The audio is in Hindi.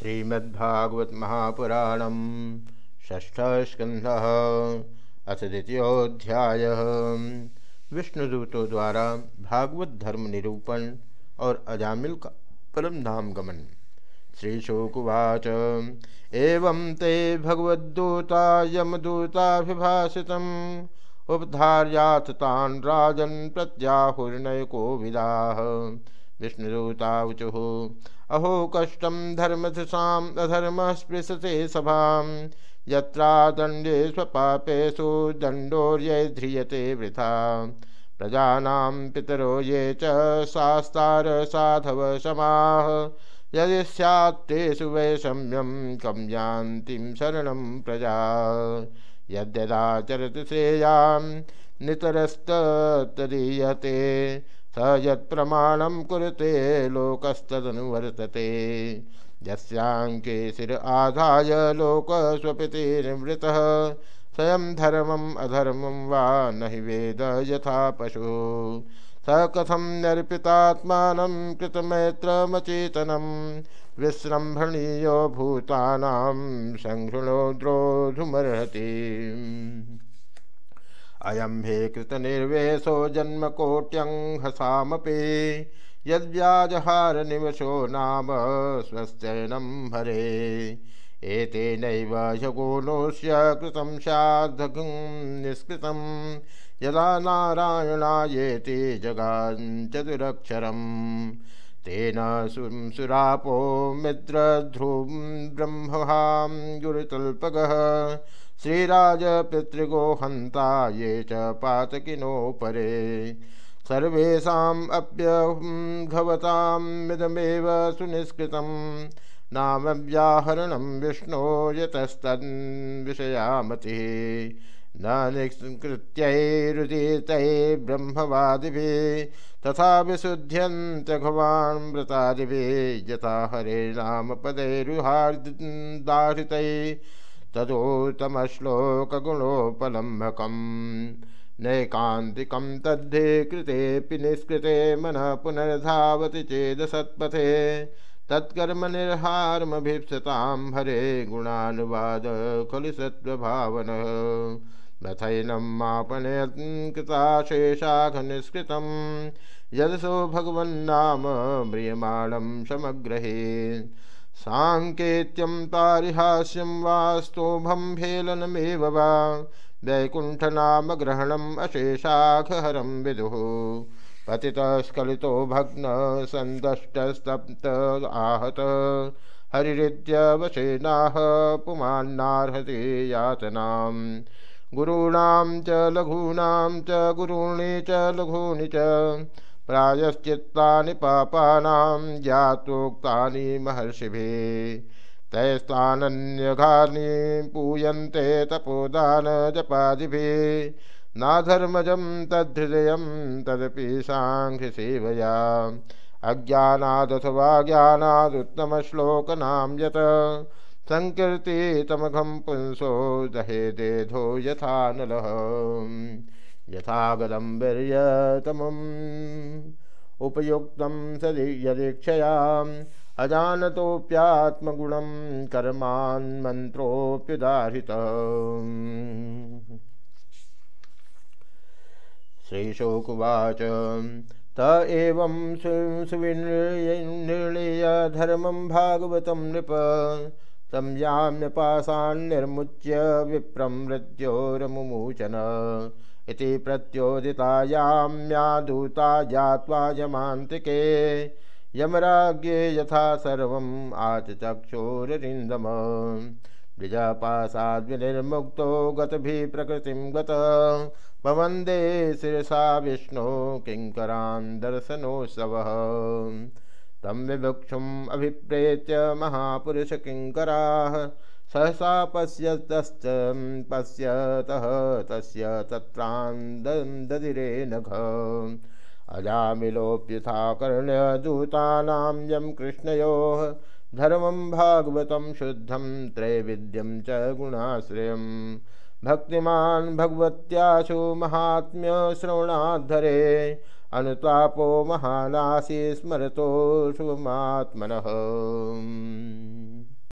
श्रीमद्भागवत महापुराण ष्ठ स्कंध अथ द्वितीयोध्याय विष्णुदूतों द्वारा भागवत धर्म निरूपण और अजामिल का परम धाम गमन। श्रीशोकुवाच, एवं ते भगवद्दूता यमदूताभिभाषित उपधार्याथ राजन् प्रत्याहुर्नयको विदाः विष्णुदूतावचुः अहो कष्टं धर्मधुषाम् अधर्म स्पृशते सभां यत्रादण्डे स्वपापेषु दण्डोर्ये ध्रियते वृथा। प्रजानां पितरो ये च शास्तार साधव समाः। यदि स्यात्तेषु वैषम्यं कं यान्तिं शरणं प्रजा। यद्यदाचरति श्रेयां नितरस्तदीयते स यत्प्रमाणं कुरुते लोकस्तदनुवर्तते यस्यांके शिर आधाय लोकस्वपितिर्मृतः। स्वयं धर्मम् अधर्मं वा वेद यथा पशु। स कथं नर्पितात्मानं कृतमैत्रमचेतनं। विसृम्भणीयो भूतानां सङ्घृणो अयम हे कृतनिर्वेशो जन्मकोट्यंहसामपि यद्व्याजहार निवशो नाम स्वस्त्ययनं हरे। एतेनैव शगुणोऽस्य कृतं स्याद्धं निष्कृतं। यदा नारायणायेति जगाञ्चतुरक्षरम्। तेन सुरापो मित्रध्रुं ब्रह्महां गुरुतल्पगः। श्रीराज पितृगो हंता ये च पातकिनो परे सर्वेषाम् अप्यघवतामिदमेव सुनिष्कृतं। नाम व्याहरणं विष्णो यतस्तन्विषयामतिः। न निष्कृत्यैरुदितैः ब्रह्मवादिभिः तथा विशुध्यन्त भगवान् व्रतादिभिः यथा हरे नाम पदैरुहार्दाहृतैः तदोत्तमश्लोकगुणोपलम्भकं नैकान्तिकं तद्धे कृतेऽपि निष्कृते मनः पुनर्धावति चेदसत्पथे तत्कर्मनिर्हारमभीप्सतां हरे गुणानुवाद खलु सत्त्वभावनः नथैनं मापनयन् कृताशेषाघनिष्कृतं यदसो भगवन्नाम म्रियमाणं समग्रहे साङ्केत्यं पारिहास्यं वा स्तोभं भेलनमेव वा। वैकुण्ठनामग्रहणम् विदुः। पतितस्खलितो भग्न सन्दष्टस्तप्त आहत। हरिरित्यवशेनाह पुमान्नार्हति यातनां गुरूणां च, लघूनां च, गुरूणि च लघूनि च। प्रायश्चित्तानि पापानां ज्ञातोक्तानि महर्षिभिः। तैस्तानन्यघानि पूयन्ते तपोदानजपादिभिः नाधर्मजं तद्धृदयं तदपि साङ्घ्यसेवया अज्ञानादथवा ज्ञानादुत्तमश्लोकनां यत् सङ्कीर्तितमघं पुंसो दहेदेधो यथा नलः। यथागतं वीर्यतमम्। उपयुक्तं सदि यदीक्षयाम् अजानतोऽप्यात्मगुणं कर्मान्मन्त्रोऽप्युदाहृतः। श्रीशोकुवाच। त एवं सुविनिर्णय धर्मं भागवतं नृप। संयाम्यपासान्निर्मुच्य विप्रं मृत्योरमुमूचन इति प्रत्योदितायाम्यादूता ज्ञात्वा यमान्तिके। यमराज्ञे यथा सर्वम् आचचक्षोररिन्दम द्विजपासाद्विनिर्मुक्तो गतभिः प्रकृतिं गत। ववन्दे शिरसा विष्णो किङ्करान् दर्शनोत्सवः। तं विभुक्षुम् अभिप्रेत्य महापुरुषकिङ्कराः सहसा पश्यतश्च, पश्यतः तस्य तत्रान्ददिरे नघ अजामिलोऽप्यथा कर्ण्यदूतानां यं कृष्णयोः धर्मं भागवतं शुद्धं त्रैविध्यं च गुणाश्रयं भक्तिमान् भगवत्याशु महात्म्यश्रवणाद्धरे अनुतापो महानासी स्मरतो शुभमात्मन।